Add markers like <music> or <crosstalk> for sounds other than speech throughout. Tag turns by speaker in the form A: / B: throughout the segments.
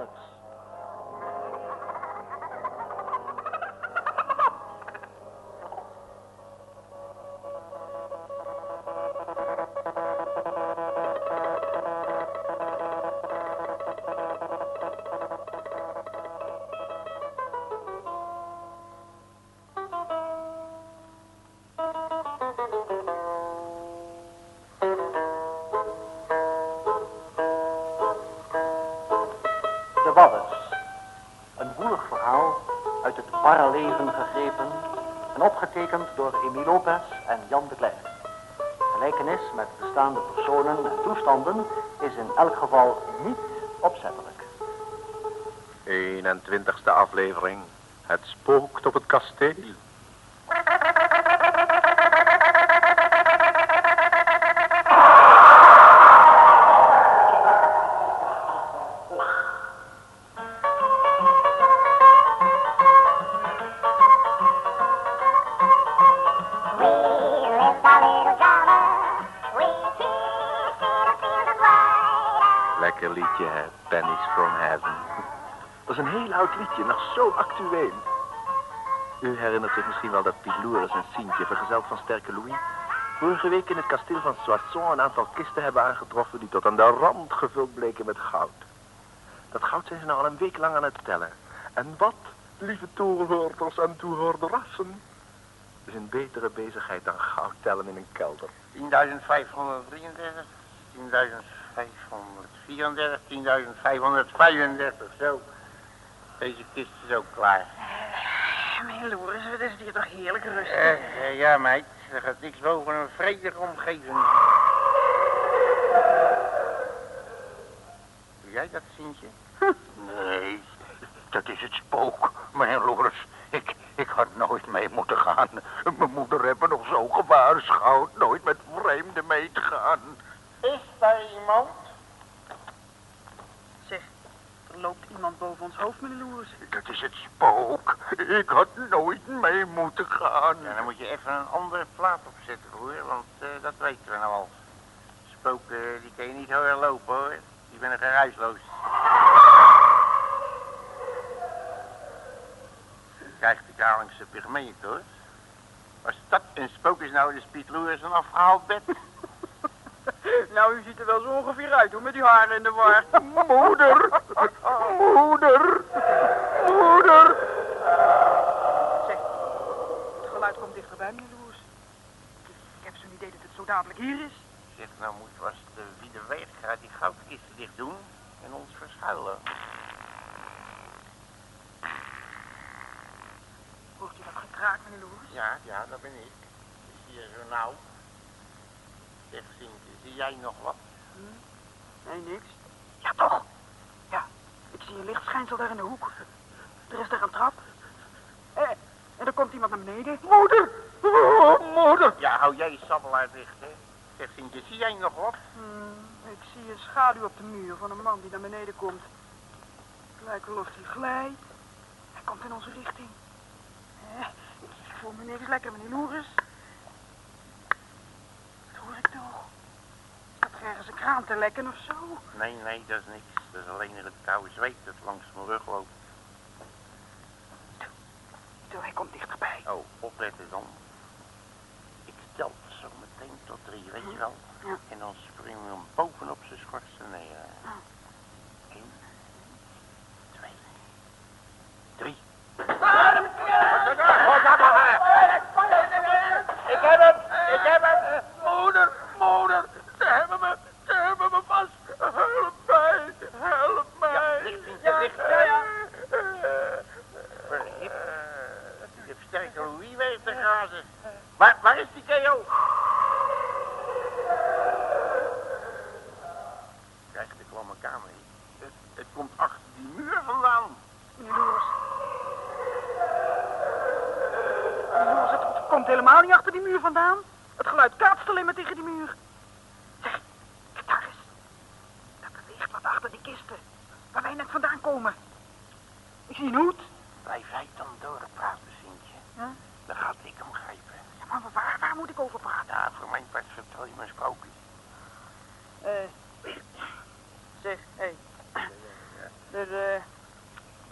A: Wadders. Barre leven gegrepen en opgetekend door Emile Lopez en Jan de Klerk. Gelijkenis met bestaande personen en toestanden is in elk geval niet opzettelijk.
B: 21ste aflevering. Het spookt op het kasteel. Liedje, nog zo actueel. U herinnert zich misschien wel dat Piet Loeres en Sientje, vergezeld van Sterke Louis, vorige week in het kasteel van Soissons een aantal kisten hebben aangetroffen die tot aan de rand gevuld bleken met goud. Dat goud zijn ze nou al een week lang aan het tellen. En wat, lieve torenhoorders en toehoorderassen, is een betere bezigheid dan goud tellen in een kelder.
C: 10.533, 10.534, 10.535, zo. Deze kist is ook klaar.
D: Mijn Loris, wat is het hier toch heerlijk rustig.
C: Eh, eh, ja, meid, er gaat niks boven een vredige omgeving. Doe jij dat, Sintje? <laughs>
E: Nee, dat is het spook, meneer Loris. Ik, ik had nooit mee moeten gaan. Mijn moeder heeft me nog zo gewaarschuwd nooit met vreemden mee te gaan.
C: Is daar iemand?
D: Er loopt iemand boven ons hoofd, meneer Loers.
E: Dat is het spook. Ik had nooit mee moeten gaan.
C: Ja, dan moet je even een andere plaat opzetten, hoor, want eh, dat weten we nou al. Spoken, die kan je niet horen lopen, hoor. Die ben geruisloos. Krijgt de Kralingse pygmeeën, hoor. Als dat een spook is, nou is Piet Loers een afgehaald bed. <laughs>
D: Nou, u ziet er wel zo ongeveer uit, hoor, met die haren in de war.
E: Moeder! Moeder! Moeder!
D: Zeg, het geluid komt dichterbij, meneer Loers. Ik heb zo'n idee dat het zo dadelijk hier is.
C: Zeg, nou moet was de wie de weg gaat die goudkisten dicht doen en ons verschuilen.
D: Hoort u dat gekraak, meneer Loers?
C: Ja, ja, dat ben ik. Ik zie je zo nauw. Zeg, Sintje, zie jij nog wat?
D: Nee, niks. Ja, toch. Ja, ik zie een lichtschijnsel daar in de hoek. Er is daar een trap. Eh, en er komt iemand naar beneden.
E: Moeder! Oh, moeder!
C: Ja, hou jij je sabbelaar dicht, hè? Zeg, Sintje, zie jij nog wat?
D: Hmm, ik zie een schaduw op de muur van een man die naar beneden komt. Het lijkt wel of hij glijdt. Hij komt in onze richting. Eh, ik voel me niks lekker, meneer Loeris. Wat hoor ik toch? Er ergens een kraan te lekken of zo?
C: Nee, nee, dat is niks. Dat is alleen het koude zweet dat langs mijn rug loopt.
D: Zo, hij komt dichterbij.
C: Oh, opletten dan. Ik tel zo meteen tot drie, weet je wel?
D: Ja.
C: En dan springen we hem bovenop zijn schorsen neer. Eén, twee, drie.
E: Ik heb hem! Ik heb hem! Moeder! Moeder! Ze hebben me! Ze hebben me vast! Help mij! Help mij!
C: licht, Sintje, licht. Ja, ja. Verhip. Je versterker Louis weer te grazen. Waar, waar is die KO? Klamme kamer. Het, het komt achter die muur vandaan.
D: Het, het komt helemaal niet achter die muur vandaan. Het geluid kaatst alleen maar tegen die muur. Zeg, kijk daar eens. Dat beweegt wat achter die kisten. Waar wij net vandaan komen. Ik zie een hoed.
C: Blijf hij dan doorpraten, Sintje.
D: Ja?
C: Dan gaat ik hem grijpen.
D: Ja, maar waar, waar moet ik over praten?
C: Ja, voor mijn part vertel je me een sprookje.
D: Eh hé. Hey. De, Er eh,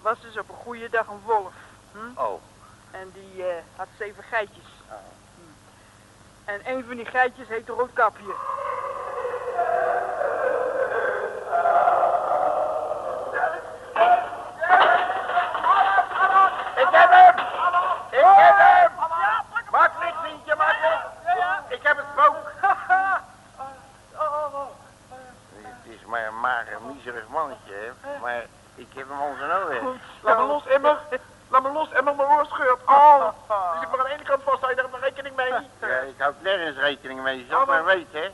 D: was dus op een goede dag een wolf. Hm?
B: Oh.
D: En die eh, had zeven geitjes. Hm. En een van die geitjes heette Roodkapje.
C: Ik heb hem! Ik heb hem! Maak licht, Sintje, maak licht! Ik heb het spook! Het is maar een mager, miserig mannetje, hè? Maar ik heb hem al zijn ogen.
B: Laat me los, Emmer. Laat me los, Emmer, mijn oor scheurt. Oh. Die zit maar aan de ene kant vast, hou je daar rekening mee?
C: Ja, ik houd nergens rekening mee, je zult maar weten, hè?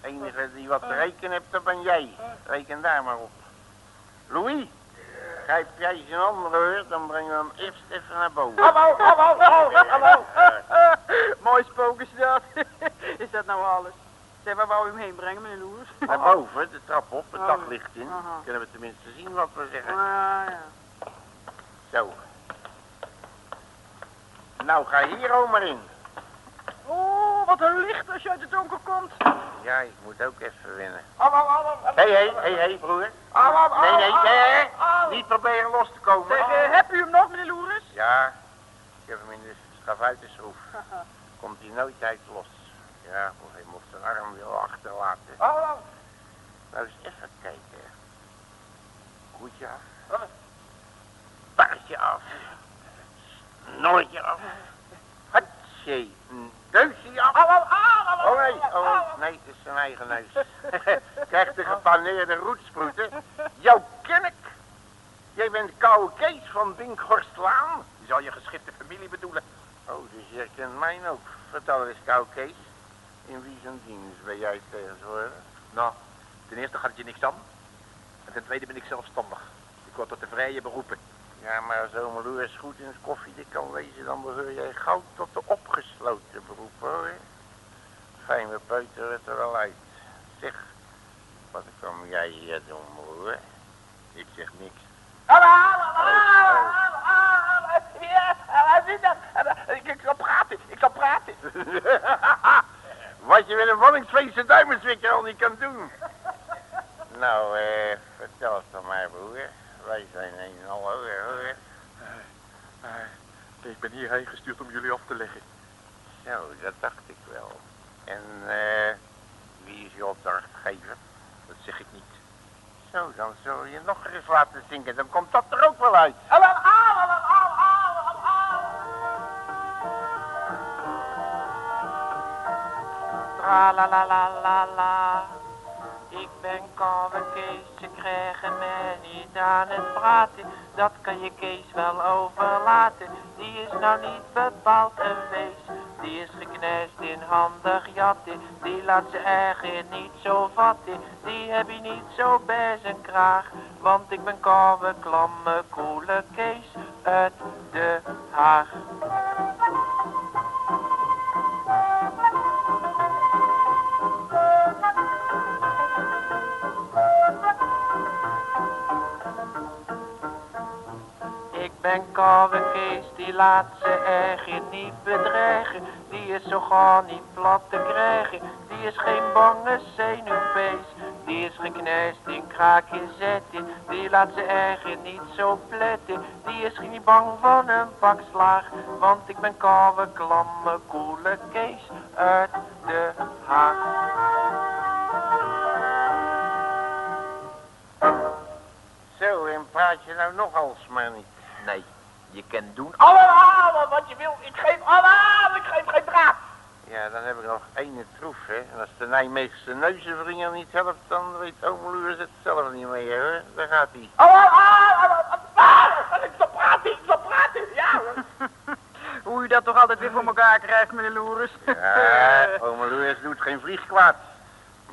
C: enige die wat te rekenen hebt, dat ben jij. Reken daar maar op. Louis, grijp jij zijn andere hoor, dan brengen we hem eerst even naar boven.
D: Hallo, hallo, hallo, hallo. <laughs> Mooi spook is dat. <laughs> is dat nou alles? Zeg, waar wou je hem heen brengen, meneer Loers? <laughs>
C: Naar boven, de trap op, het
D: Oh.
C: daglicht in. Kunnen we tenminste zien wat we zeggen.
D: Ah, ja.
C: Zo. Nou, ga hier maar in.
D: Oh, wat een licht als je uit het donker komt.
C: Ja, ik moet ook even winnen.
D: Hallo, hallo.
C: Hé, hé, hé, hé, broer. Nee, nee, nee, niet proberen los te komen.
D: Zeg, eh, heb u hem nog, meneer Loeres?
C: Ja, ik heb hem in de schavuitenschroef. <laughs> Komt hij nooit uit los. Ja, of hij mocht zijn arm weer achterlaten.
D: Hallo.
C: Nou eens even kijken. Hoedje af. Baardje af. Snorretje af. Hatsje. Een Neusje af.
D: Hallo.
C: Oh nee, oh nee, het is zijn eigen neus. <laughs> Krijgt de gepaneerde roetsproeten. Jou ken ik. Jij bent koude Kees van Binkhorstlaan.
B: Die zal je geschifte familie bedoelen.
C: Oh, dus jij kent mij ook. Vertel eens, koude Kees. In wie zijn dienst ben jij tegenwoordig?
B: Nou, ten eerste gaat het je niks aan. En ten tweede ben ik zelfstandig. Ik word tot de vrije beroepen.
C: Ja, maar als oma Loers goed in het koffie kan lezen, dan behoor jij gauw tot de opgesloten beroepen, hoor. Fijn, we peuteren het er wel uit. Zeg, wat kom jij hier doen, broer? Ik zeg niks.
D: Hallo, hallo, hallo, hallo, hallo. Ja, hij zit daar. Ik, zal praten, ik zal praten. <laughs>
C: Wat je met een Wallingsvleese duimenswikker al niet kan doen. nou, eh, vertel het dan maar, broer. Wij zijn een en al hoor, hoor.
B: ik ben hierheen gestuurd om jullie af te leggen.
C: Zo, dat dacht ik wel. En, eh, wie is je opdrachtgever?
B: Dat zeg ik niet.
C: Zo, dan zul je nog eens laten zinken. Dan komt dat er ook wel uit.
D: Hallo.
F: Tra la la la la la. Ik ben koude Kees, ze krijgen aan het praten. Dat kan je Kees wel overlaten. Die is nou niet bepaald een wees. Die is geknest in handig jatten. Die laat ze eigen niet zo vatten. Die heb je niet zo bij zijn kraag. Want ik ben koude, klamme, koele Kees uit de Haag. Ben Kees, die laat ze eigen niet bedreigen. Die is zo gauw niet plat te krijgen. Die is geen bange zenuwbeest. Die is geknijst in kraakje zetten. Die laat ze eigen niet zo pletten. Die is niet bang van een pak slaag. Want ik ben koude, klamme, koele Kees uit de Haag.
C: Zo, en praat je nou nog als maar niet.
B: Nee, je kan doen.
D: Hallo, wat je wil. Ik geef, hallo, ik geef geen draad.
C: Ja, dan heb ik nog één troef, hè. En als de Nijmeegse neuzenvringer niet helpt, dan weet oma Loers het zelf niet meer, hoor. Daar gaat hij.
D: Hallo, hallo, hallo. Ik zal praten, ik zal praten, ja. <laughs> Hoe u dat toch altijd weer voor elkaar krijgt, meneer Loeres.
C: Ja, oma Loers doet geen vlieg kwaad.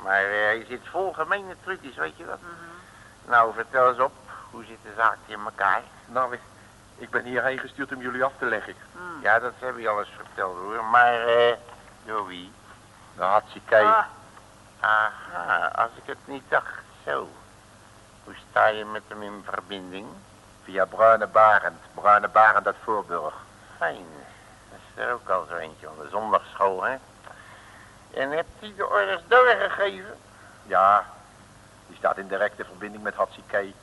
C: Maar eh, hij zit vol gemene trucjes, weet je dat? Nou, vertel eens op. Hoe zit de zaak in elkaar?
B: Nou, ik, ben hierheen gestuurd om jullie af te leggen.
C: Ja, dat heb je al eens verteld, hoor. Maar, eh, door wie?
B: Nou, hartstikke.
D: Ah,
C: Aha, als ik het niet dacht, zo. Hoe sta je met hem in verbinding?
B: Via Bruine Barend. Bruine Barend uit Voorburg.
C: Fijn. Dat is er ook al zo eentje van de zondagschool, hè? En hebt hij de orders doorgegeven?
B: Ja, die staat in directe verbinding met Hatsikei.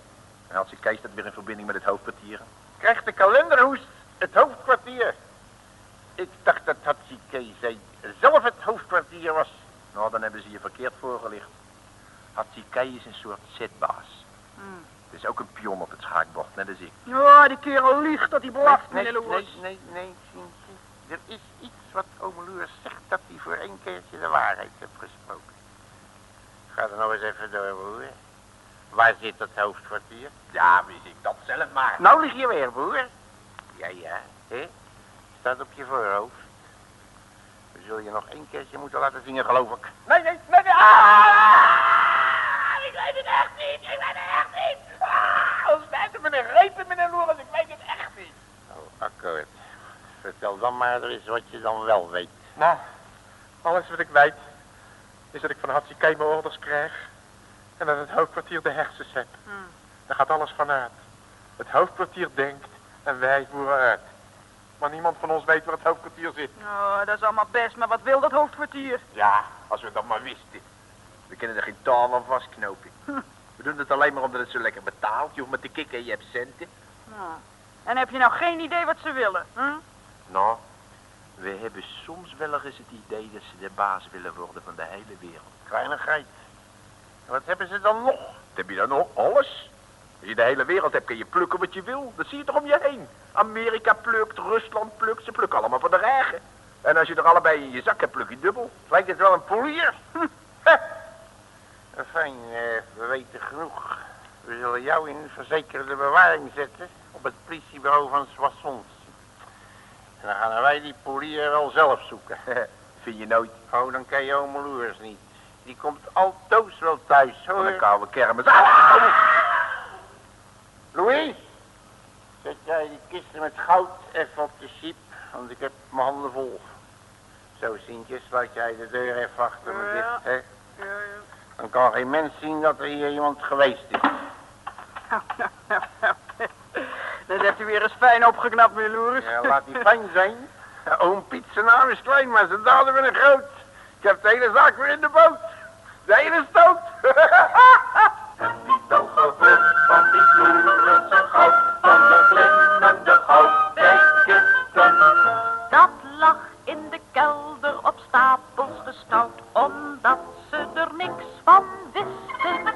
B: En Hansie Kees staat weer in verbinding met het hoofdkwartier.
C: Krijgt de kalenderhoest het hoofdkwartier. Ik dacht dat Hatsi Kees zelf het hoofdkwartier was.
B: Nou, dan hebben ze je verkeerd voorgelicht. Hatsie Kei is een soort zetbaas.
D: Hmm.
B: Het is ook een pion op het schaakbord, net als ik.
D: Ja, die kerel liegt dat hij blaft,
C: nee, nee, nee, nee, nee, Sintje. Er is iets wat ome Loers zegt dat hij voor één keertje de waarheid heeft gesproken. Ga er nog eens even door, broer. Waar zit dat hoofdkwartier?
B: Ja, wist ik dat zelf maar.
C: Nou lig je weer, broer. Ja, ja, hè? Staat op je voorhoofd. We zullen je nog één keertje moeten laten zien, geloof ik.
B: Nee, nee, nee, nee. Ah! Ik weet het echt niet. Ik weet het echt niet. Ah! Als spijt me een reet, meneer Lorenz. Ik weet het echt niet.
C: Oh, akkoord. Vertel dan maar eens wat je dan wel weet.
G: Nou, alles wat ik weet is dat ik van Hatsi mijn orders krijg en dat het hoofdkwartier de hersens heb.
D: Hmm.
G: Daar gaat alles vanuit. Het hoofdkwartier denkt en wij voeren uit. Maar niemand van ons weet waar het hoofdkwartier zit.
D: Oh, dat is allemaal best, maar wat wil dat hoofdkwartier?
B: Ja, als we dat maar wisten. We kunnen er geen taal aan vastknopen. We doen het alleen maar omdat het zo lekker betaalt. Je hoeft maar te kikken en je hebt centen.
D: Nou, en heb je nou geen idee wat ze willen? Hm?
B: Nou, we hebben soms wel eens het idee dat ze de baas willen worden van de hele wereld.
C: Kleinigheid. Wat hebben ze dan nog?
B: Wat heb je dan nog? Alles? Als je de hele wereld hebt, kun je plukken wat je wil. Dat zie je toch om je heen. Amerika plukt, Rusland plukt, ze plukken allemaal voor de regen. En als je er allebei in je zak hebt, pluk je dubbel.
C: Lijkt het wel een polier? <laughs> Fijn, eh, we weten genoeg. We zullen jou in verzekerde bewaring zetten op het politiebureau van Soissons. En dan gaan wij die polier wel zelf zoeken. <laughs>
B: Vind je nooit
C: Oh, dan ken je ome Loers niet. Die komt altoos wel thuis,
B: van
C: hoor.
B: koude kermis. Ah! Oh!
C: Louis, zet jij die kisten met goud even op de jeep, want ik heb mijn handen vol. Zo, Sintje, sluit jij de deur even achter me
D: Ja.
C: dicht, hè?
D: Ja, ja.
C: Dan kan geen mens zien dat er hier iemand geweest is. <laughs>
D: Dat heeft u weer eens fijn opgeknapt, meneer Loeris.
C: Ja, laat die fijn zijn. Oom Piet, zijn naam is klein, maar zijn daden weer een groot. Ik heb de hele zaak weer in de boot. De hele stoot.
B: Wel gehoord van die Florische goud, van de glimmende goudkisten.
H: Dat lag in de kelder op stapels gestouwd, omdat ze er niks van wisten.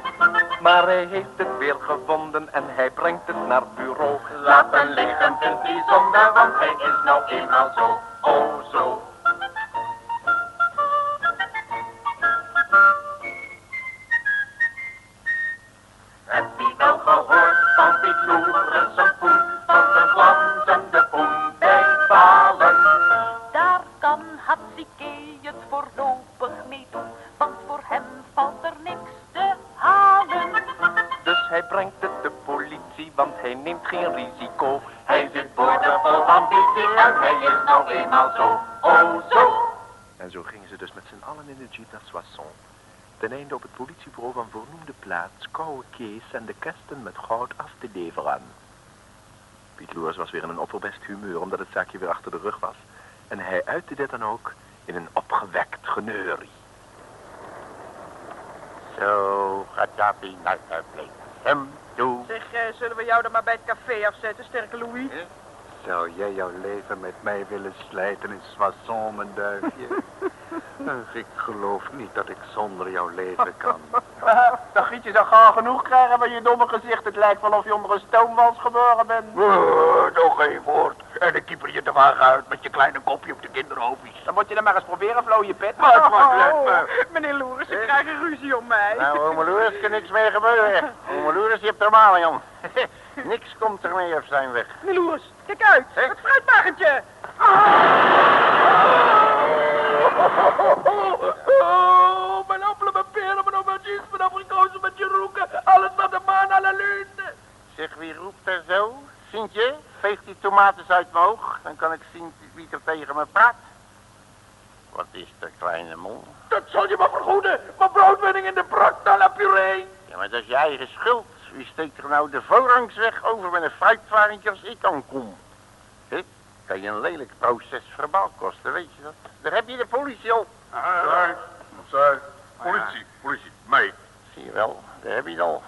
F: Maar hij heeft het weer gevonden en hij brengt het naar bureau.
B: Laten liggen vindt zonde, want hij is nou eenmaal zo,
F: hij neemt geen risico.
B: Hij zit boordevol ambitie en hij is nou eenmaal zo, oh zo. En zo gingen ze dus met z'n allen in de jeep naar Soissons. Ten einde op het politiebureau van voornoemde plaats koude Kees en de kasten met goud af te leveren. Piet Loers was weer in een opperbest humeur omdat het zaakje weer achter de rug was. En hij uitte dit dan ook in een opgewekt geneurie.
C: Zo gaat Jaapie naar de hem toe.
D: Zeg, eh, zullen we jou dan maar bij het café afzetten, sterke Louis?
E: Zou jij jouw leven met mij willen slijten in Soissons, mijn duifje? <laughs> Ach, ik geloof niet dat ik zonder jouw leven kan. <laughs>
B: Dan giet je zo gauw genoeg krijgen van je domme gezicht. Het lijkt wel of je onder een stoomwals geboren bent.
E: Nog geen woord. En dan kieper je toch aan uit met je kleine kopje op de kinderhoofdjes.
B: Dan moet je dan maar eens proberen, Flo, je pet.
E: Wat, wat, let
D: Oh,
E: me.
D: meneer Loeris, ze krijgen ruzie om mij.
C: Nou, ome Loers kan niks meer gebeuren. Ome Loers, je hebt er malen, jong. <laughs> niks komt er mee op zijn weg.
D: Meneer Loeris, kijk uit, het fruitwagentje.
B: Oh, mijn appelen, mijn peren, mijn aubergines, mijn abrikozen, mijn jeroeken. Alles naar de maan, alle lune.
C: Zeg, wie roept er zo? Sintje, veeg die tomaten uit mijn oog. Dan kan ik zien wie er tegen me praat. Wat is er, kleine mol?
B: Dat zal je maar vergoeden. Mijn broodwinning in de brak naar la puree.
C: Ja, maar dat is je eigen schuld. Wie steekt er nou de voorrangsweg over met een fruitvarentje als ik aankom? Hé, kan je een lelijk proces verbaal kosten, weet je dat? Daar heb je de politie al.
E: Zij, zij, politie, politie, mij.
C: Zie je wel, daar heb je het al.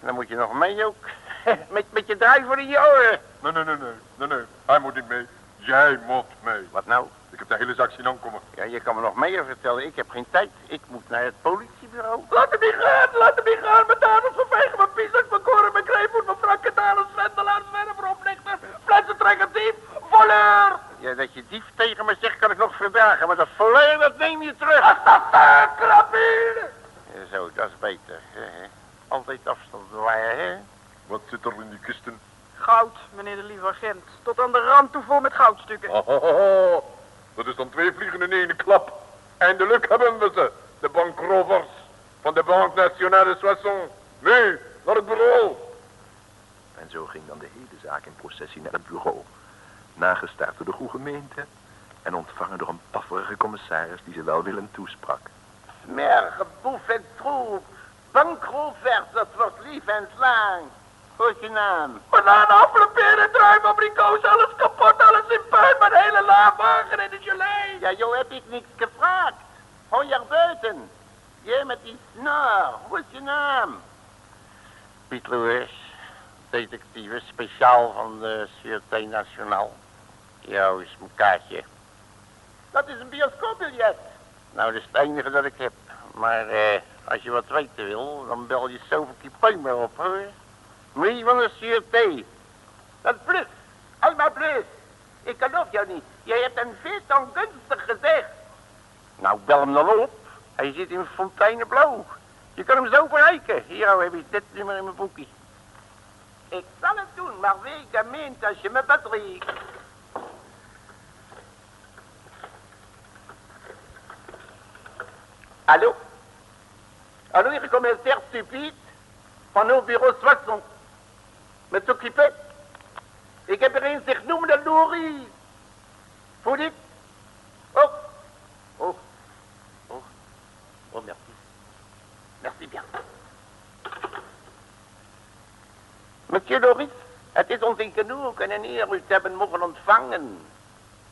C: Dan moet je nog mee ook. <laughs> met, met je drijver in je oren.
I: Nee, nee, nee, nee, nee, nee. Hij moet niet mee. Jij moet mee.
C: Wat nou?
I: Ik heb de hele zaak zien aankomen.
C: Ja, je kan me nog meer vertellen. Ik heb geen tijd. Ik moet naar het politiebureau.
F: Laat hem niet gaan, laat hem niet gaan. Mijn dadels vervegen, mijn piezak, mijn koren, mijn kreepoet, mijn frakketalen, zwendelaars, zwerver, oplichter, flesentrekker, dief, voleur.
C: Ja, dat je dief tegen me zegt kan ik nog verdragen, maar dat verleden dat neem je terug.
F: Assassin, krabbier.
C: Ja, zo, dat is beter. hè. Altijd afstand bewaren, hè?
I: Wat zit er in die kisten?
D: Goud, meneer de lieve agent. Tot aan de rand toe vol met goudstukken.
I: Oh, oh, oh, oh. Dat is dan twee vliegen in één klap. Eindelijk hebben we ze. De bankrovers van de Banque Nationale de Soissons. Nu, naar het bureau.
B: En zo ging dan de hele zaak in processie naar het bureau. Nagestaard door de goede gemeente en ontvangen door een pafferige commissaris die ze welwillend toesprak.
C: Smerige boef en troep. Bankrovers, dat wordt lief en slang. Goed je naam.
F: Bananen, appelen, peren, druiven, abrikoos, alles kapot, alles in puin, mijn hele laagwagen in de gelei.
C: Ja, joh, heb ik niks gevraagd. Hou je buiten. Jij met die snor. Hoe is je naam? Piet Louis, detectieve speciaal van de Sûreté Nationaal. Jou is mijn kaartje. Dat is een bioscoopbiljet. Nou, dat is het enige dat ik heb. Maar eh, als je wat weten wil, dan bel je zoveel keer maar op, hoor. Van de Sûreté. Dat plus. Allemaal plus. Ik geloof jou niet. Jij hebt een te ongunstig gezegd. Nou, bel hem dan op. Hij zit in Fonteinebleau. Je kan hem zo bereiken. Hier oh, heb je dit nummer in mijn boekje. Ik zal het doen, maar wees gemeend als je me bedriegt. Hallo? Hallo, hier commissaire stupide van bureau 60. Met occupé. Ik heb er een zich noemde Louris. Voel ik? Oh. Oh. Oh. Oh, merci. Merci bien. Monsieur Loris, het is ons een genoeg en een eer u te hebben mogen ontvangen.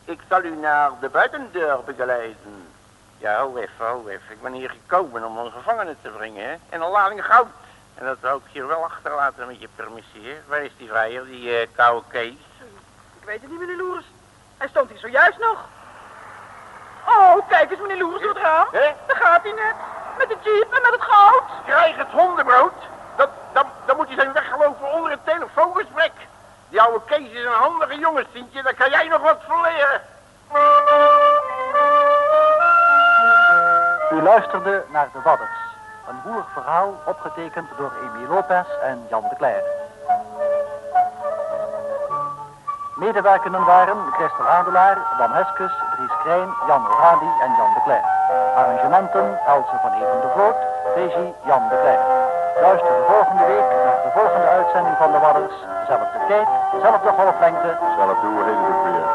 C: Ik zal u naar de buitendeur begeleiden. Ja, hou even, hou even. Ik ben hier gekomen om een gevangene te brengen, hè. En een lading goud. En dat zou ik hier wel achterlaten met je permissie, hè. Waar is die vrijer, die eh, koude Kees?
D: Ik weet het niet, meneer Loeres. Hij stond hier zojuist nog. Oh, kijk eens, meneer Loeres, door het raam.
C: Hè?
D: Daar gaat hij net. Met de jeep en met het goud.
C: Krijg het hondenbrood. Dat, dan, dan moet je zijn weggelopen onder het telefoongesprek. Die oude Kees is een handige jongen, Sintje. Daar kan jij nog wat van leren.
A: U luisterde naar De Wadders. Een woelig verhaal opgetekend door Emile Lopez en Jan de Cler. Medewerkenden waren Christel Adelaar, Wam Heskes, Dries Krijn, Jan Oradi en Jan de Cler. Arrangementen Else van Even de Groot, regie Jan de Cler. Luister de volgende week naar de volgende uitzending van De Wadders. Zelfde tijd, zelfde golflengte,
I: Zelfde hoeveelheid weer.